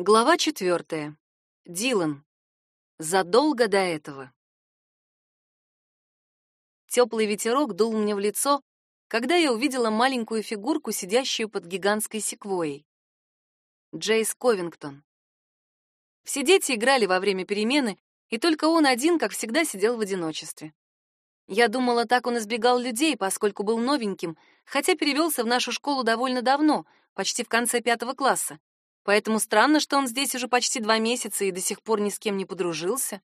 Глава четвертая. Дилан. Задолго до этого. Теплый ветерок дул мне в лицо, когда я увидела маленькую фигурку, сидящую под гигантской секвойей. Джейс Ковингтон. Все дети играли во время перемены, и только он один, как всегда, сидел в одиночестве. Я думала, так он избегал людей, поскольку был новеньким, хотя перевелся в нашу школу довольно давно, почти в конце пятого класса. Поэтому странно, что он здесь уже почти два месяца и до сих пор ни с кем не подружился.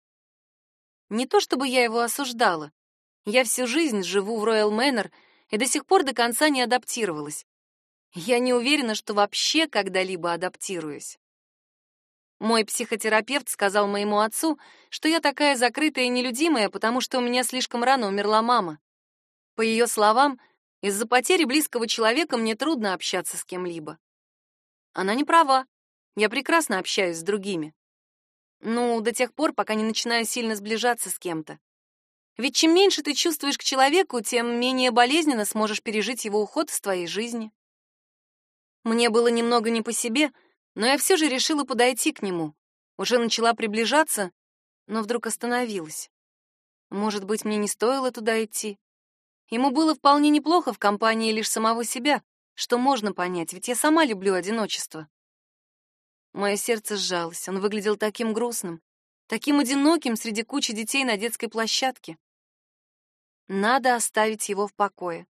Не то чтобы я его осуждала. Я всю жизнь живу в Роyal Мэннер и до сих пор до конца не адаптировалась. Я не уверена, что вообще когда-либо адаптируюсь. Мой психотерапевт сказал моему отцу, что я такая закрытая и нелюдимая, потому что у меня слишком рано умерла мама. По ее словам, из-за потери близкого человека мне трудно общаться с кем-либо. Она не права. Я прекрасно общаюсь с другими. Ну, до тех пор, пока не начинаю сильно сближаться с кем-то. Ведь чем меньше ты чувствуешь к человеку, тем менее болезненно сможешь пережить его уход из твоей жизни. Мне было немного не по себе, но я все же решила подойти к нему. Уже начала приближаться, но вдруг остановилась. Может быть, мне не стоило туда идти? Ему было вполне неплохо в компании лишь самого себя, что можно понять, ведь я сама люблю одиночество. Мое сердце сжалось, он выглядел таким грустным, таким одиноким среди кучи детей на детской площадке. Надо оставить его в покое.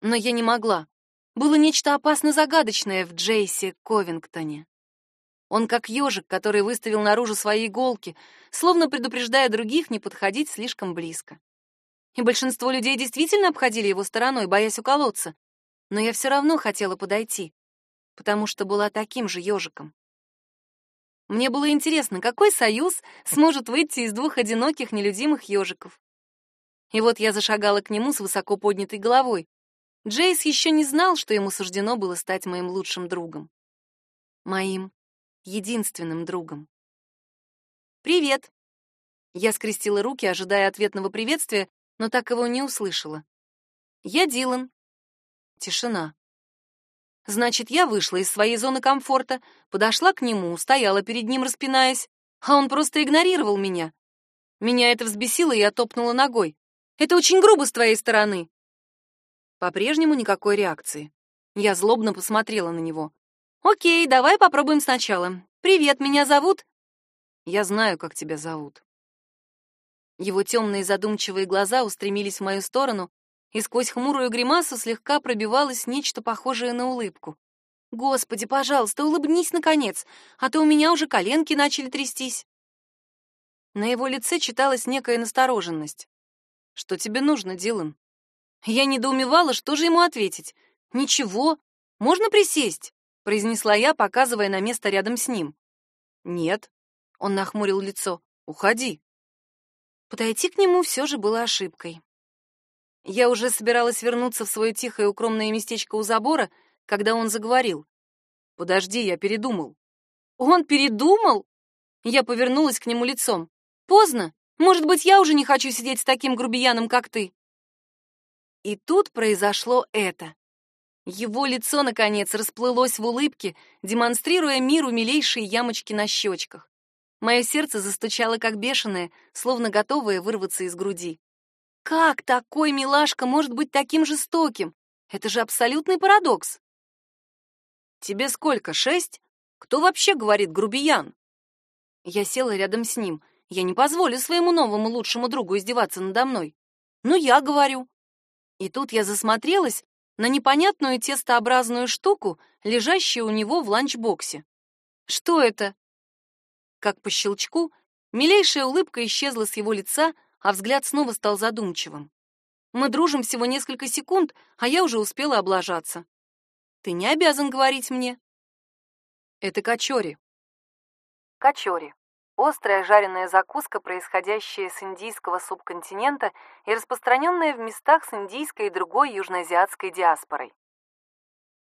Но я не могла. Было нечто опасно загадочное в Джейсе Ковингтоне. Он как ежик, который выставил наружу свои иголки, словно предупреждая других не подходить слишком близко. И большинство людей действительно обходили его стороной, боясь уколоться но я все равно хотела подойти, потому что была таким же ежиком. Мне было интересно, какой союз сможет выйти из двух одиноких нелюдимых ежиков. И вот я зашагала к нему с высоко поднятой головой. Джейс еще не знал, что ему суждено было стать моим лучшим другом. Моим единственным другом. «Привет!» Я скрестила руки, ожидая ответного приветствия, но так его не услышала. «Я Дилан. Тишина. Значит, я вышла из своей зоны комфорта, подошла к нему, стояла перед ним, распинаясь, а он просто игнорировал меня. Меня это взбесило, и я топнула ногой. Это очень грубо с твоей стороны. По-прежнему никакой реакции. Я злобно посмотрела на него. О'кей, давай попробуем сначала. Привет, меня зовут? Я знаю, как тебя зовут. Его темные задумчивые глаза устремились в мою сторону, и сквозь хмурую гримасу слегка пробивалось нечто похожее на улыбку. «Господи, пожалуйста, улыбнись, наконец, а то у меня уже коленки начали трястись». На его лице читалась некая настороженность. «Что тебе нужно, Дилан?» Я недоумевала, что же ему ответить. «Ничего, можно присесть?» — произнесла я, показывая на место рядом с ним. «Нет», — он нахмурил лицо, — «уходи». Подойти к нему все же было ошибкой. Я уже собиралась вернуться в свое тихое укромное местечко у забора, когда он заговорил. «Подожди, я передумал». «Он передумал?» Я повернулась к нему лицом. «Поздно. Может быть, я уже не хочу сидеть с таким грубияном, как ты». И тут произошло это. Его лицо, наконец, расплылось в улыбке, демонстрируя миру милейшие ямочки на щечках. Мое сердце застучало как бешеное, словно готовое вырваться из груди. Как такой милашка может быть таким жестоким? Это же абсолютный парадокс. Тебе сколько, шесть? Кто вообще говорит грубиян? Я села рядом с ним. Я не позволю своему новому лучшему другу издеваться надо мной. Ну, я говорю. И тут я засмотрелась на непонятную тестообразную штуку, лежащую у него в ланчбоксе. Что это? Как по щелчку, милейшая улыбка исчезла с его лица, а взгляд снова стал задумчивым. Мы дружим всего несколько секунд, а я уже успела облажаться. Ты не обязан говорить мне. Это качори. Качори. Острая жареная закуска, происходящая с индийского субконтинента и распространенная в местах с индийской и другой южноазиатской диаспорой.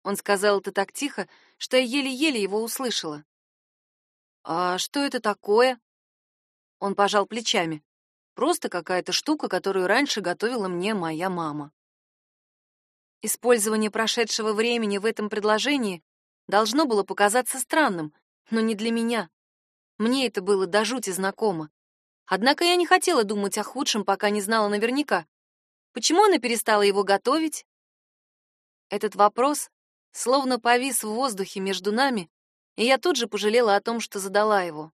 Он сказал это так тихо, что я еле-еле его услышала. «А что это такое?» Он пожал плечами. Просто какая-то штука, которую раньше готовила мне моя мама. Использование прошедшего времени в этом предложении должно было показаться странным, но не для меня. Мне это было до жути знакомо. Однако я не хотела думать о худшем, пока не знала наверняка. Почему она перестала его готовить? Этот вопрос словно повис в воздухе между нами, и я тут же пожалела о том, что задала его.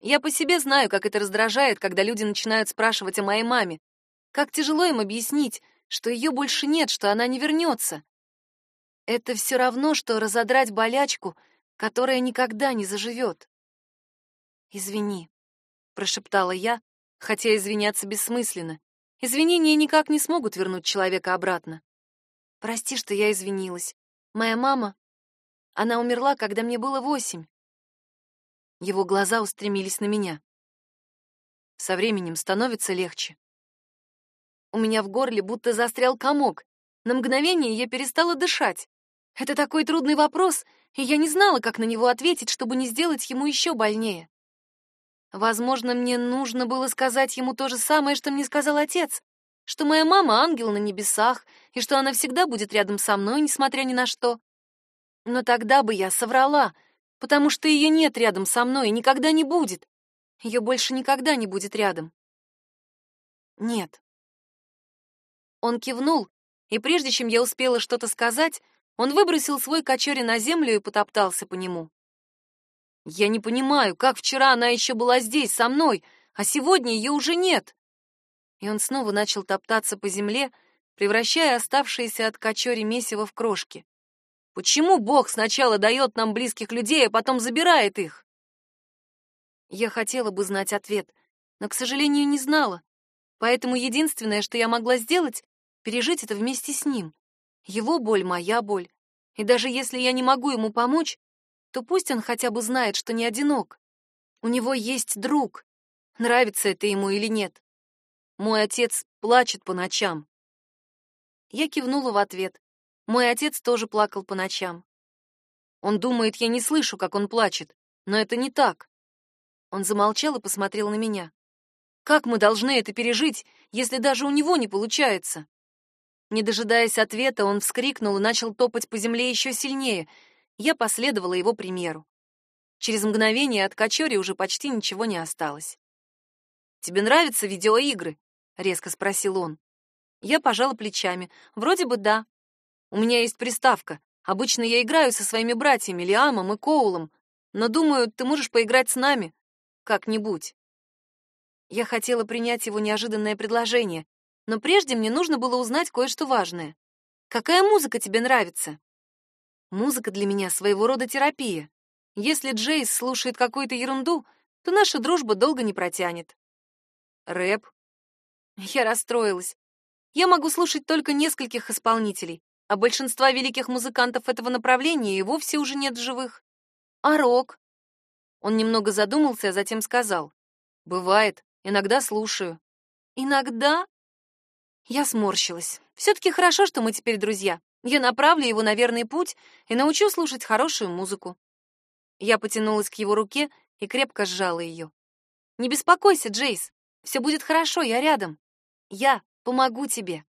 Я по себе знаю, как это раздражает, когда люди начинают спрашивать о моей маме. Как тяжело им объяснить, что ее больше нет, что она не вернется. Это все равно, что разодрать болячку, которая никогда не заживет. «Извини», — прошептала я, хотя извиняться бессмысленно. Извинения никак не смогут вернуть человека обратно. «Прости, что я извинилась. Моя мама, она умерла, когда мне было восемь. Его глаза устремились на меня. Со временем становится легче. У меня в горле будто застрял комок. На мгновение я перестала дышать. Это такой трудный вопрос, и я не знала, как на него ответить, чтобы не сделать ему еще больнее. Возможно, мне нужно было сказать ему то же самое, что мне сказал отец, что моя мама ангел на небесах, и что она всегда будет рядом со мной, несмотря ни на что. Но тогда бы я соврала — потому что ее нет рядом со мной и никогда не будет. Ее больше никогда не будет рядом. Нет. Он кивнул, и прежде чем я успела что-то сказать, он выбросил свой кочёри на землю и потоптался по нему. Я не понимаю, как вчера она еще была здесь со мной, а сегодня ее уже нет. И он снова начал топтаться по земле, превращая оставшиеся от кочёри месиво в крошки. Почему Бог сначала дает нам близких людей, а потом забирает их? Я хотела бы знать ответ, но, к сожалению, не знала. Поэтому единственное, что я могла сделать, пережить это вместе с ним. Его боль — моя боль. И даже если я не могу ему помочь, то пусть он хотя бы знает, что не одинок. У него есть друг. Нравится это ему или нет. Мой отец плачет по ночам. Я кивнула в ответ. Мой отец тоже плакал по ночам. Он думает, я не слышу, как он плачет, но это не так. Он замолчал и посмотрел на меня. Как мы должны это пережить, если даже у него не получается? Не дожидаясь ответа, он вскрикнул и начал топать по земле еще сильнее. Я последовала его примеру. Через мгновение от кочери уже почти ничего не осталось. «Тебе нравятся видеоигры?» — резко спросил он. Я пожала плечами. «Вроде бы да. У меня есть приставка. Обычно я играю со своими братьями Лиамом и Коулом, но думаю, ты можешь поиграть с нами как-нибудь. Я хотела принять его неожиданное предложение, но прежде мне нужно было узнать кое-что важное. Какая музыка тебе нравится? Музыка для меня своего рода терапия. Если Джейс слушает какую-то ерунду, то наша дружба долго не протянет. Рэп. Я расстроилась. Я могу слушать только нескольких исполнителей, а большинства великих музыкантов этого направления и вовсе уже нет живых. А рок? Он немного задумался, а затем сказал. Бывает, иногда слушаю. Иногда? Я сморщилась. Все-таки хорошо, что мы теперь друзья. Я направлю его на верный путь и научу слушать хорошую музыку. Я потянулась к его руке и крепко сжала ее. Не беспокойся, Джейс. Все будет хорошо, я рядом. Я помогу тебе.